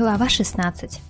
Глава 16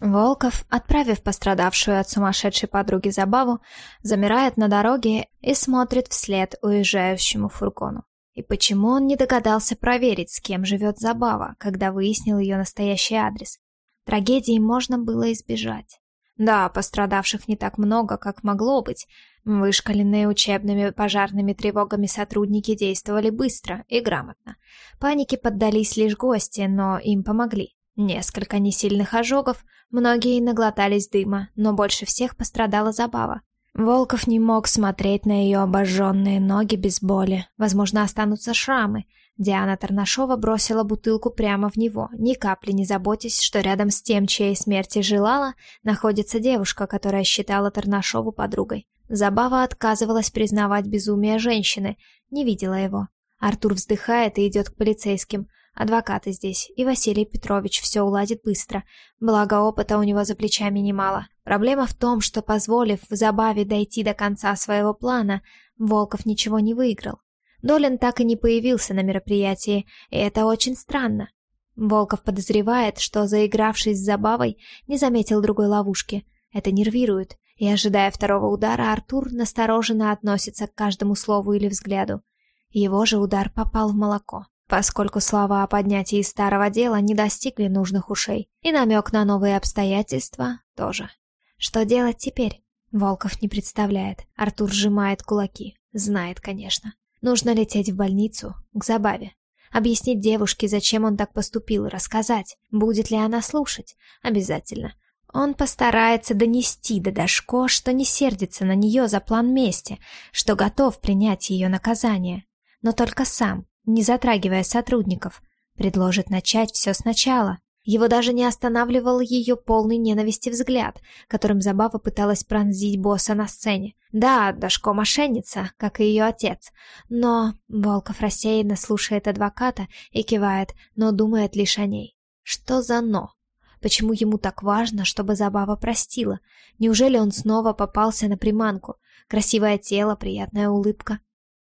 Волков, отправив пострадавшую от сумасшедшей подруги Забаву, замирает на дороге и смотрит вслед уезжающему фургону. И почему он не догадался проверить, с кем живет Забава, когда выяснил ее настоящий адрес? Трагедии можно было избежать. Да, пострадавших не так много, как могло быть. Вышкаленные учебными пожарными тревогами сотрудники действовали быстро и грамотно. Панике поддались лишь гости, но им помогли. Несколько несильных ожогов, многие наглотались дыма, но больше всех пострадала забава. Волков не мог смотреть на ее обожженные ноги без боли. Возможно, останутся шрамы. Диана Тарнашова бросила бутылку прямо в него, ни капли не заботясь, что рядом с тем, чьей смерти желала, находится девушка, которая считала Тарнашову подругой. Забава отказывалась признавать безумие женщины, не видела его. Артур вздыхает и идет к полицейским. Адвокаты здесь, и Василий Петрович все уладит быстро, благо опыта у него за плечами немало. Проблема в том, что, позволив в забаве дойти до конца своего плана, Волков ничего не выиграл. Долин так и не появился на мероприятии, и это очень странно. Волков подозревает, что, заигравшись с забавой, не заметил другой ловушки. Это нервирует, и, ожидая второго удара, Артур настороженно относится к каждому слову или взгляду. Его же удар попал в молоко поскольку слова о поднятии старого дела не достигли нужных ушей, и намек на новые обстоятельства тоже. Что делать теперь? Волков не представляет. Артур сжимает кулаки. Знает, конечно. Нужно лететь в больницу, к забаве. Объяснить девушке, зачем он так поступил, рассказать. Будет ли она слушать? Обязательно. Он постарается донести до Дашко, что не сердится на нее за план мести, что готов принять ее наказание. Но только сам, не затрагивая сотрудников, предложит начать все сначала. Его даже не останавливал ее полный ненависти взгляд, которым Забава пыталась пронзить босса на сцене. Да, Дашко мошенница, как и ее отец, но... Волков рассеянно слушает адвоката и кивает, но думает лишь о ней. Что за «но»? Почему ему так важно, чтобы Забава простила? Неужели он снова попался на приманку? Красивое тело, приятная улыбка.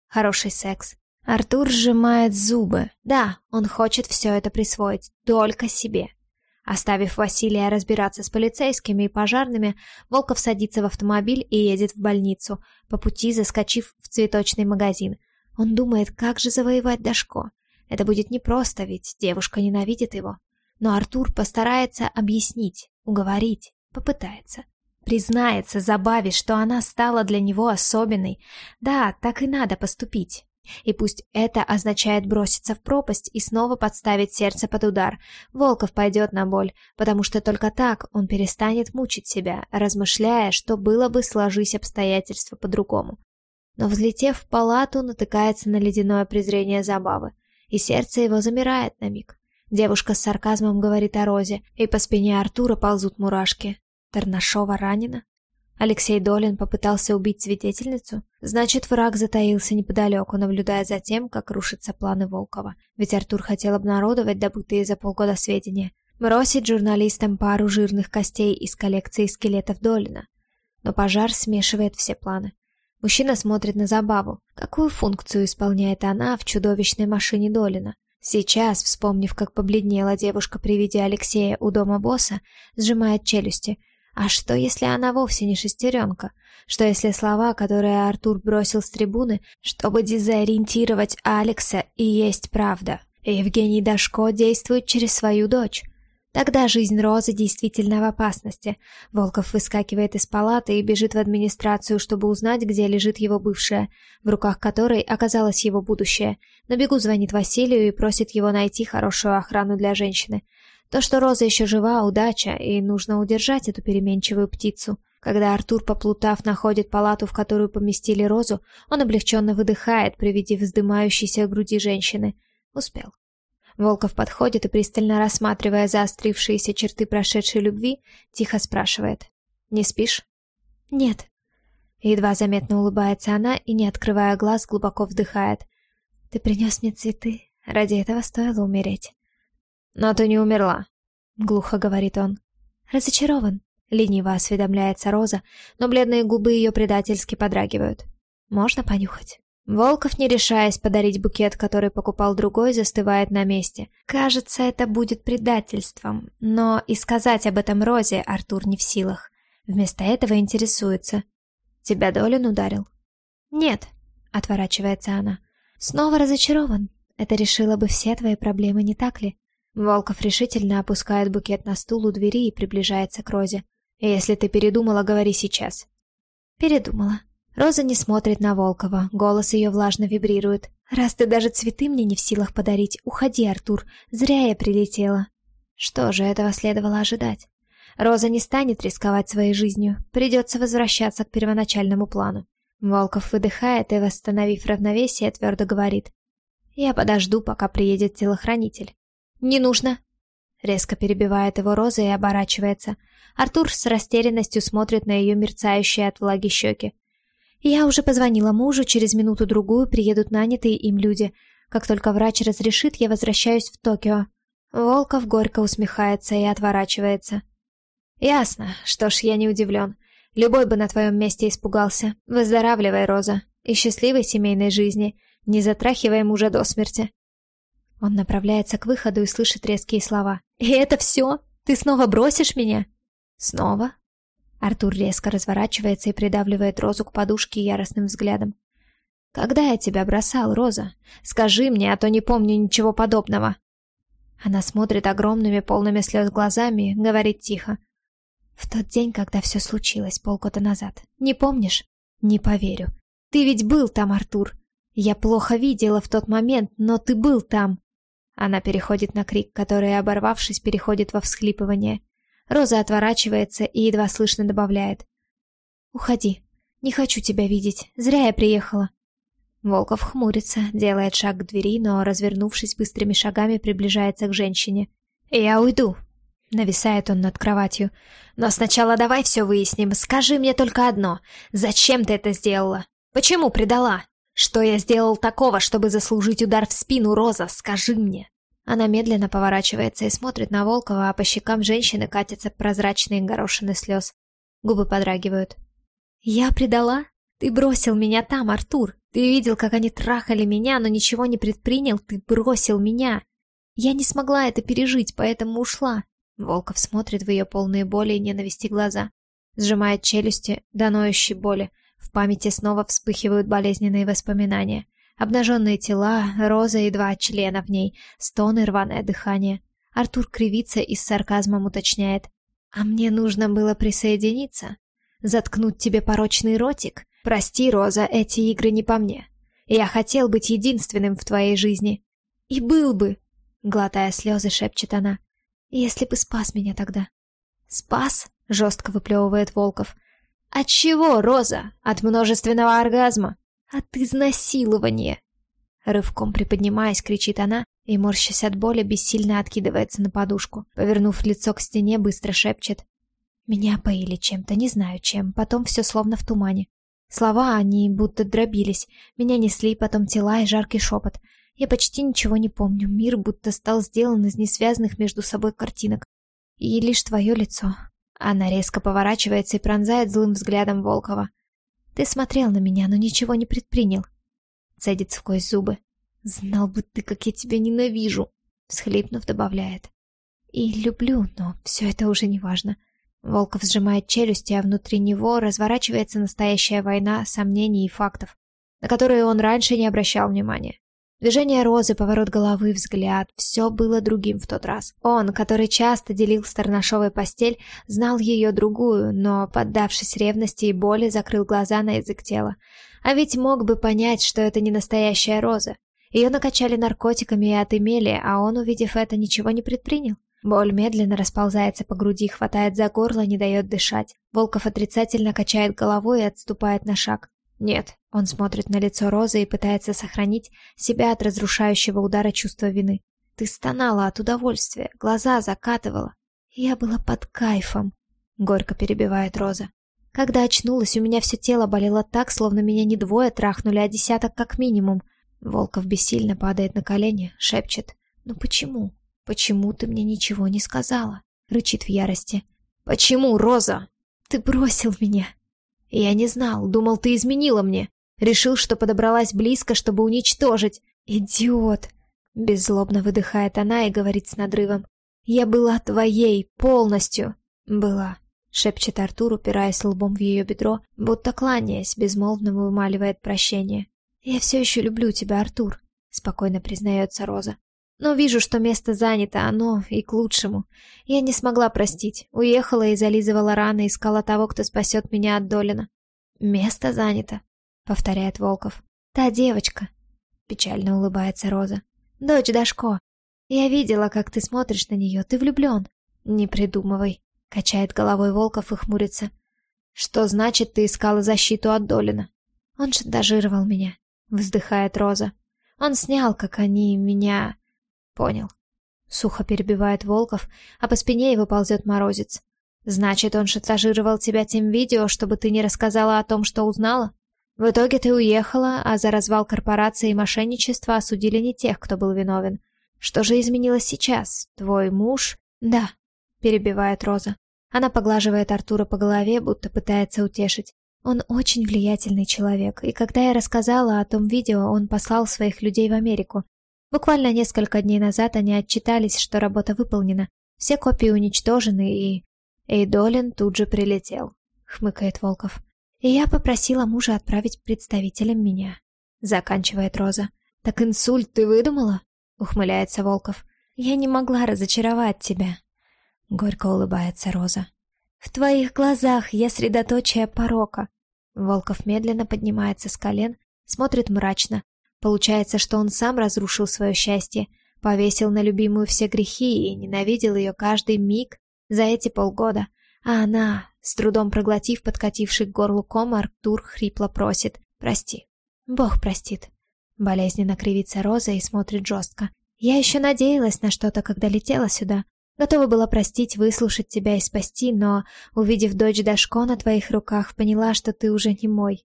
Хороший секс. Артур сжимает зубы. Да, он хочет все это присвоить, только себе. Оставив Василия разбираться с полицейскими и пожарными, Волков садится в автомобиль и едет в больницу, по пути заскочив в цветочный магазин. Он думает, как же завоевать Дашко. Это будет непросто, ведь девушка ненавидит его. Но Артур постарается объяснить, уговорить, попытается. Признается Забаве, что она стала для него особенной. Да, так и надо поступить. И пусть это означает броситься в пропасть и снова подставить сердце под удар, Волков пойдет на боль, потому что только так он перестанет мучить себя, размышляя, что было бы, сложись обстоятельства по-другому. Но взлетев в палату, натыкается на ледяное презрение забавы, и сердце его замирает на миг. Девушка с сарказмом говорит о Розе, и по спине Артура ползут мурашки. Тарнашова ранена? Алексей Долин попытался убить свидетельницу? Значит, враг затаился неподалеку, наблюдая за тем, как рушатся планы Волкова. Ведь Артур хотел обнародовать добытые за полгода сведения. Бросить журналистам пару жирных костей из коллекции скелетов Долина. Но пожар смешивает все планы. Мужчина смотрит на забаву. Какую функцию исполняет она в чудовищной машине Долина? Сейчас, вспомнив, как побледнела девушка при виде Алексея у дома босса, сжимает челюсти – а что, если она вовсе не шестеренка? Что, если слова, которые Артур бросил с трибуны, чтобы дезориентировать Алекса, и есть правда? Евгений Дашко действует через свою дочь. Тогда жизнь Розы действительно в опасности. Волков выскакивает из палаты и бежит в администрацию, чтобы узнать, где лежит его бывшая, в руках которой оказалось его будущее. На бегу звонит Василию и просит его найти хорошую охрану для женщины. То, что Роза еще жива, удача, и нужно удержать эту переменчивую птицу. Когда Артур, поплутав, находит палату, в которую поместили Розу, он облегченно выдыхает при виде вздымающейся груди женщины. Успел. Волков подходит и, пристально рассматривая заострившиеся черты прошедшей любви, тихо спрашивает. «Не спишь?» «Нет». Едва заметно улыбается она и, не открывая глаз, глубоко вдыхает. «Ты принес мне цветы. Ради этого стоило умереть». «Но ты не умерла», — глухо говорит он. «Разочарован», — лениво осведомляется Роза, но бледные губы ее предательски подрагивают. «Можно понюхать?» Волков, не решаясь подарить букет, который покупал другой, застывает на месте. Кажется, это будет предательством, но и сказать об этом Розе Артур не в силах. Вместо этого интересуется. «Тебя Долин ударил?» «Нет», — отворачивается она. «Снова разочарован. Это решило бы все твои проблемы, не так ли?» Волков решительно опускает букет на стул у двери и приближается к Розе. «Если ты передумала, говори сейчас». «Передумала», Роза не смотрит на Волкова, голос ее влажно вибрирует. «Раз ты даже цветы мне не в силах подарить, уходи, Артур, зря я прилетела». Что же, этого следовало ожидать. Роза не станет рисковать своей жизнью, придется возвращаться к первоначальному плану. Волков выдыхает и, восстановив равновесие, твердо говорит. «Я подожду, пока приедет телохранитель». «Не нужно!» Резко перебивает его Роза и оборачивается. Артур с растерянностью смотрит на ее мерцающие от влаги щеки. Я уже позвонила мужу, через минуту-другую приедут нанятые им люди. Как только врач разрешит, я возвращаюсь в Токио. Волков горько усмехается и отворачивается. Ясно. Что ж, я не удивлен. Любой бы на твоем месте испугался. Выздоравливай, Роза. И счастливой семейной жизни. Не затрахивай мужа до смерти. Он направляется к выходу и слышит резкие слова. «И это все? Ты снова бросишь меня?» «Снова?» Артур резко разворачивается и придавливает Розу к подушке яростным взглядом. «Когда я тебя бросал, Роза? Скажи мне, а то не помню ничего подобного». Она смотрит огромными, полными слез глазами, говорит тихо. «В тот день, когда все случилось, полгода назад. Не помнишь? Не поверю. Ты ведь был там, Артур. Я плохо видела в тот момент, но ты был там». Она переходит на крик, который, оборвавшись, переходит во всхлипывание. Роза отворачивается и едва слышно добавляет. «Уходи. Не хочу тебя видеть. Зря я приехала». Волков хмурится, делает шаг к двери, но, развернувшись быстрыми шагами, приближается к женщине. «Я уйду», — нависает он над кроватью. «Но сначала давай все выясним. Скажи мне только одно. Зачем ты это сделала? Почему предала? Что я сделал такого, чтобы заслужить удар в спину, Роза? Скажи мне!» Она медленно поворачивается и смотрит на Волкова, а по щекам женщины катятся прозрачные горошины слез. Губы подрагивают. «Я предала? Ты бросил меня там, Артур. Ты видел, как они трахали меня, но ничего не предпринял. Ты бросил меня. Я не смогла это пережить, поэтому ушла». Волков смотрит в ее полные боли и ненависти глаза. Сжимает челюсти до ноющей боли. В памяти снова вспыхивают болезненные воспоминания. Обнаженные тела, роза и два члена в ней, стоны, рваное дыхание. Артур кривится и с сарказмом уточняет. «А мне нужно было присоединиться? Заткнуть тебе порочный ротик? Прости, Роза, эти игры не по мне. Я хотел быть единственным в твоей жизни. И был бы!» Глотая слезы, шепчет она. «Если бы спас меня тогда». «Спас?» — жестко выплевывает Волков. «От чего, Роза? От множественного оргазма?» От изнасилования!» Рывком приподнимаясь, кричит она и, морщась от боли, бессильно откидывается на подушку. Повернув лицо к стене, быстро шепчет. «Меня поили чем-то, не знаю чем, потом все словно в тумане. Слова, они будто дробились, меня несли, потом тела и жаркий шепот. Я почти ничего не помню, мир будто стал сделан из несвязанных между собой картинок. И лишь твое лицо». Она резко поворачивается и пронзает злым взглядом Волкова. Ты смотрел на меня, но ничего не предпринял. Цедит сквозь зубы. Знал бы ты, как я тебя ненавижу. Всхлипнув, добавляет. И люблю, но все это уже не важно. Волков сжимает челюсти, а внутри него разворачивается настоящая война сомнений и фактов, на которые он раньше не обращал внимания. Движение Розы, поворот головы, взгляд — все было другим в тот раз. Он, который часто делил с Тарнашовой постель, знал ее другую, но, поддавшись ревности и боли, закрыл глаза на язык тела. А ведь мог бы понять, что это не настоящая Роза. Ее накачали наркотиками и отымели, а он, увидев это, ничего не предпринял. Боль медленно расползается по груди, хватает за горло, не дает дышать. Волков отрицательно качает головой и отступает на шаг. Нет, он смотрит на лицо Розы и пытается сохранить себя от разрушающего удара чувства вины. Ты стонала от удовольствия, глаза закатывала. Я была под кайфом, горько перебивает Роза. Когда очнулась, у меня все тело болело так, словно меня не двое трахнули, а десяток как минимум. Волков бессильно падает на колени, шепчет. «Ну почему? Почему ты мне ничего не сказала?» Рычит в ярости. «Почему, Роза?» «Ты бросил меня!» «Я не знал, думал, ты изменила мне. Решил, что подобралась близко, чтобы уничтожить. Идиот! Беззлобно выдыхает она и говорит с надрывом. «Я была твоей, полностью!» «Была», — шепчет Артур, упираясь лбом в ее бедро, будто кланяясь, безмолвно вымаливает прощение. «Я все еще люблю тебя, Артур», — спокойно признается Роза. «Но вижу, что место занято, оно и к лучшему. Я не смогла простить. Уехала и зализывала раны, искала того, кто спасет меня от Долина». «Место занято», — повторяет Волков. «Та девочка», — печально улыбается Роза. «Дочь Дашко. Я видела, как ты смотришь на нее. Ты влюблен». «Не придумывай», — качает головой Волков и хмурится. «Что значит, ты искала защиту от Долина?» «Он шантажировал меня», — вздыхает Роза. «Он снял, как они меня...» «Понял». Сухо перебивает Волков, а по спине его ползет морозец. «Значит, он шантажировал тебя тем видео, чтобы ты не рассказала о том, что узнала?» В итоге ты уехала, а за развал корпорации и мошенничество осудили не тех, кто был виновен. Что же изменилось сейчас? Твой муж? Да, перебивает Роза. Она поглаживает Артура по голове, будто пытается утешить. Он очень влиятельный человек, и когда я рассказала о том видео, он послал своих людей в Америку. Буквально несколько дней назад они отчитались, что работа выполнена. Все копии уничтожены, и... Эйдолин тут же прилетел, хмыкает Волков. И я попросила мужа отправить представителям меня. Заканчивает Роза. «Так инсульт ты выдумала?» Ухмыляется Волков. «Я не могла разочаровать тебя». Горько улыбается Роза. «В твоих глазах я средоточие порока». Волков медленно поднимается с колен, смотрит мрачно. Получается, что он сам разрушил свое счастье, повесил на любимую все грехи и ненавидел ее каждый миг за эти полгода. А она, с трудом проглотив подкативший к горлу ком, Артур хрипло просит «Прости». «Бог простит». Болезненно кривится Роза и смотрит жестко. «Я еще надеялась на что-то, когда летела сюда. Готова была простить, выслушать тебя и спасти, но, увидев дочь Дашко на твоих руках, поняла, что ты уже не мой.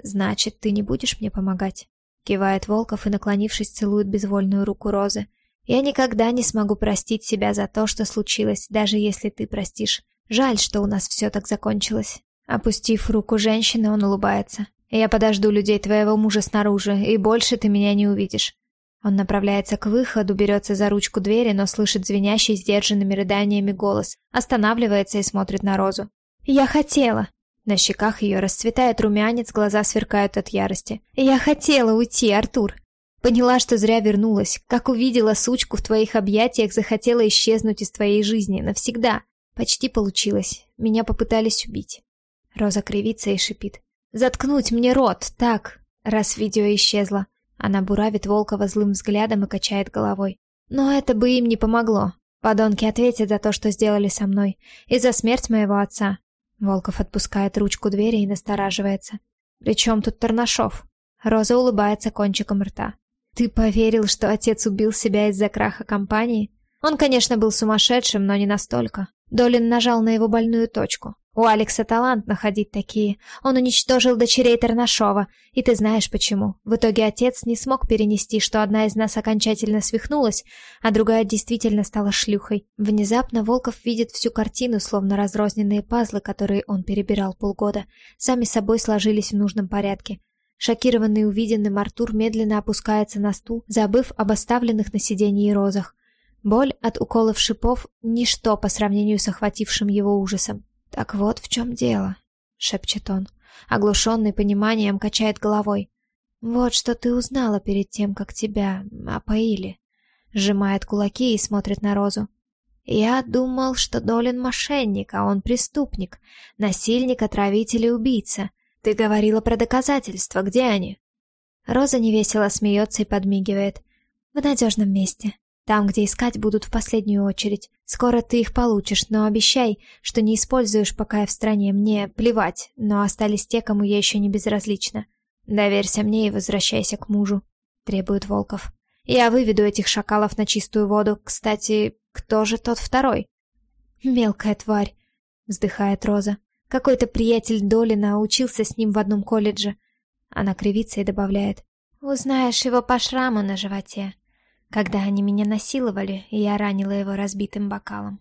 Значит, ты не будешь мне помогать?» Кивает Волков и, наклонившись, целует безвольную руку Розы. «Я никогда не смогу простить себя за то, что случилось, даже если ты простишь. Жаль, что у нас все так закончилось. Опустив руку женщины, он улыбается. Я подожду людей твоего мужа снаружи, и больше ты меня не увидишь. Он направляется к выходу, берется за ручку двери, но слышит звенящий сдержанными рыданиями голос, останавливается и смотрит на Розу. «Я хотела!» На щеках ее расцветает румянец, глаза сверкают от ярости. «Я хотела уйти, Артур!» Поняла, что зря вернулась. Как увидела сучку в твоих объятиях, захотела исчезнуть из твоей жизни навсегда. Почти получилось. Меня попытались убить. Роза кривится и шипит. «Заткнуть мне рот! Так!» Раз видео исчезло. Она буравит Волкова злым взглядом и качает головой. «Но это бы им не помогло. Подонки ответят за то, что сделали со мной. И за смерть моего отца». Волков отпускает ручку двери и настораживается. «При чем тут Тарнашов?» Роза улыбается кончиком рта. «Ты поверил, что отец убил себя из-за краха компании? Он, конечно, был сумасшедшим, но не настолько. Долин нажал на его больную точку. У Алекса талант находить такие. Он уничтожил дочерей Тарнашова, и ты знаешь почему. В итоге отец не смог перенести, что одна из нас окончательно свихнулась, а другая действительно стала шлюхой. Внезапно Волков видит всю картину, словно разрозненные пазлы, которые он перебирал полгода, сами собой сложились в нужном порядке. Шокированный увиденным, Артур медленно опускается на стул, забыв об оставленных на сиденье розах. Боль от уколов шипов — ничто по сравнению с охватившим его ужасом. «Так вот в чем дело», — шепчет он. Оглушенный пониманием качает головой. «Вот что ты узнала перед тем, как тебя опоили». Сжимает кулаки и смотрит на Розу. «Я думал, что Долин мошенник, а он преступник. Насильник, отравитель и убийца. Ты говорила про доказательства. Где они?» Роза невесело смеется и подмигивает. «В надежном месте. Там, где искать будут в последнюю очередь. Скоро ты их получишь, но обещай, что не используешь, пока я в стране. Мне плевать, но остались те, кому я еще не безразлична. Доверься мне и возвращайся к мужу», — требует Волков. «Я выведу этих шакалов на чистую воду. Кстати, кто же тот второй?» «Мелкая тварь», — вздыхает Роза. «Какой-то приятель Долина учился с ним в одном колледже». Она кривится и добавляет. «Узнаешь его по шраму на животе» когда они меня насиловали, и я ранила его разбитым бокалом.